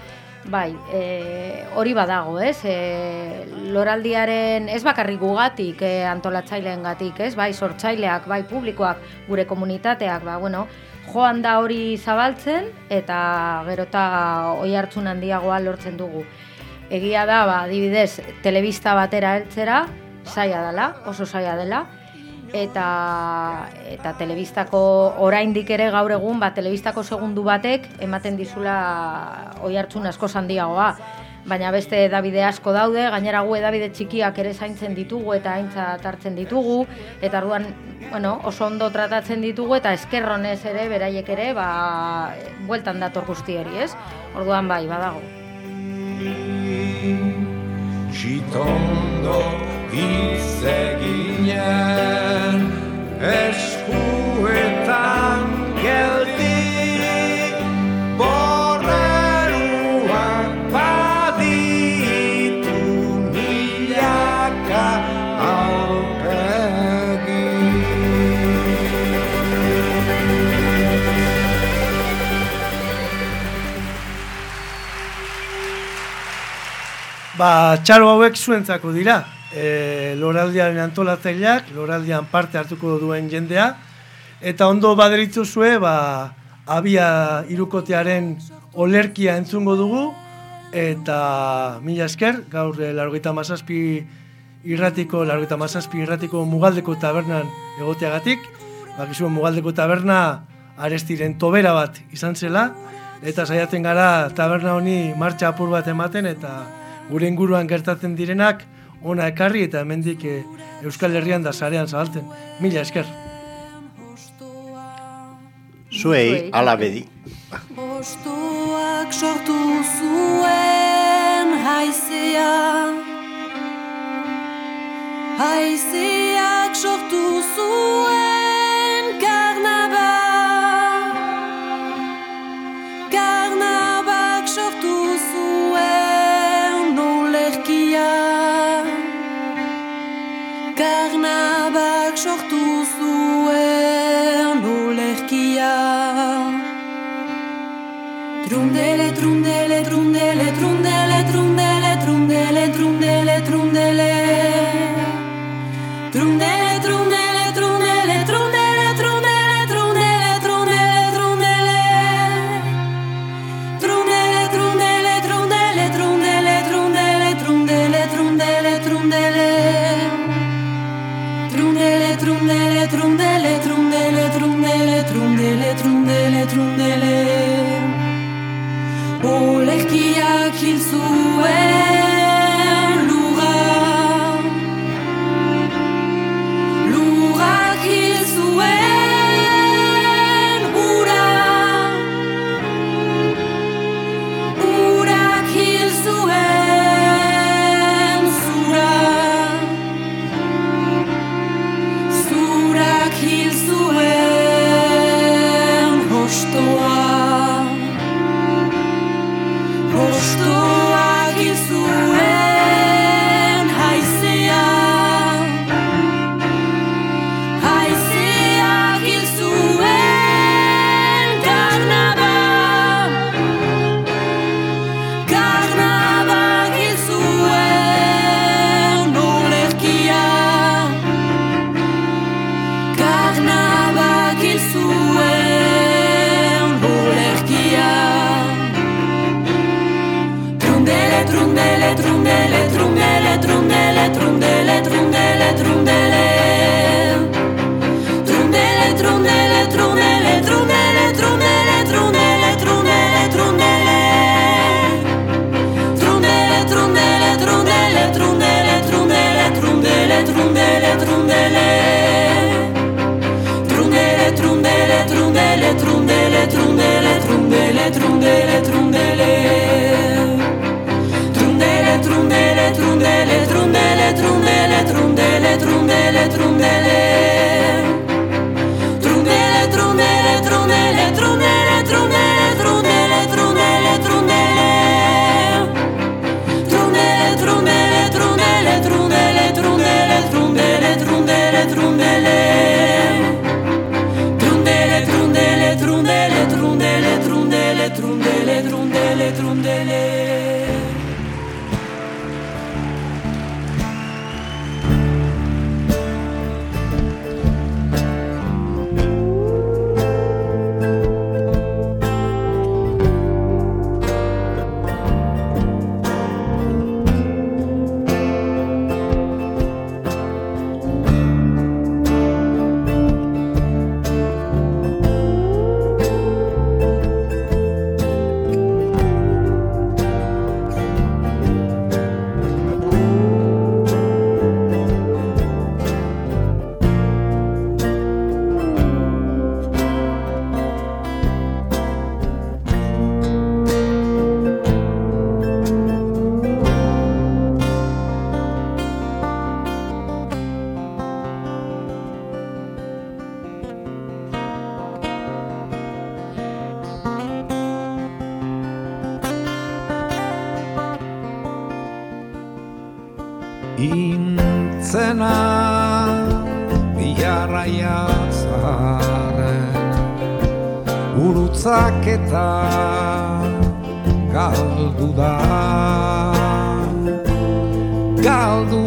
bai, e, hori badago, ez? E, loraldiaren ez bakarrik gugatik e, antolatzaileen gatik, ez? Bai, sortzaileak, bai, publikoak, gure komunitateak, ba, bueno, joan da hori zabaltzen eta gerota oi hartzun handiagoa lortzen dugu. Egia da, ba, adibidez, telebista batera heltzera, saia dela, oso saia dela, eta eta telebistako oraindik ere gaur egun ba telebistako segundu batek ematen dizula oi hartzun asko handiagoa baina beste edabide asko daude gainera gu edabide txikiak ere zaintzen ditugu eta aintzat hartzen ditugu eta orduan bueno, oso ondo tratatzen ditugu eta eskerronez ere beraiek ere ba bueltan dator guzti hori, ez? Orduan bai, badago. Txitondo hitz eginen eskuetan geldi borreruak baditu milaka aurpegi. Ba, txaro hauek zuentzako dira. E, loraldiaren antolatzaileak, loraldian parte hartuko duen jendea. Eta ondo baderitzu zue, ba, abia irukotearen olerkia entzungo dugu. Eta mila esker, gaur e, largoita mazazpi irratiko, largoita mazazpi irratiko mugaldeko tabernan egoteagatik. Bakizuen mugaldeko taberna arestiren tobera bat izan zela. Eta saiatzen gara taberna honi martxa apur bat ematen eta gure inguruan gertatzen direnak ona ekarri eta hemendik e, Euskal Herrian da sarean zabaltzen. Mila esker. Zuei, ala bedi. Bostuak sortu zuen haizea Haizeak sortu zuen Trundele, trundele, trundele, trundele, trundele, trundele,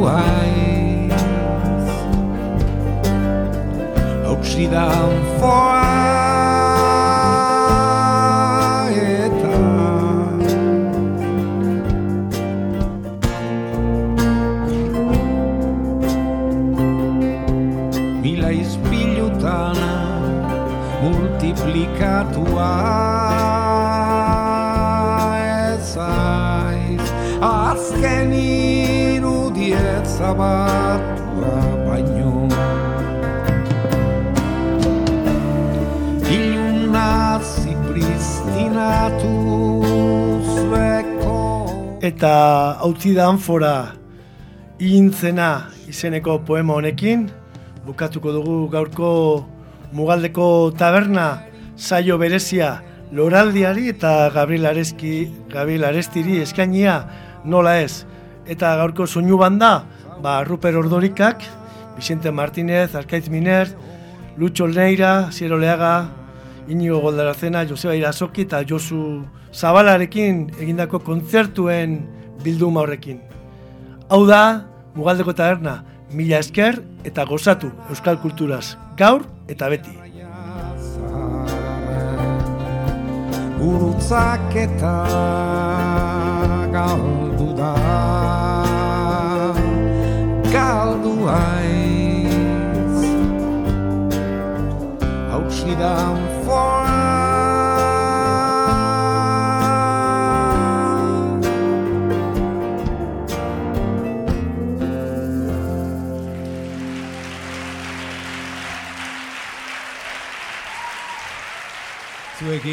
galdu aiz Auxidan foa eta Eta hautzi da anfora igintzena izeneko poema honekin, bukatuko dugu gaurko mugaldeko taberna saio berezia loraldiari eta Gabriel Areski, Gabriel Arestiri eskainia nola ez. Eta gaurko soinu banda, ba, Ruper Ordorikak, Vicente Martínez, Arkaitz Miner, Lucho Neira, Siero Leaga, Inigo Goldarazena, Joseba Irasoki eta Josu Zabalarekin egindako kontzertuen bilduma horrekin. Hau da, Mugaldeko taberna, mila esker eta gozatu euskal kulturaz, gaur eta beti. Gurutzak eta galdu da Galdu aiz Hautsidan foa week in.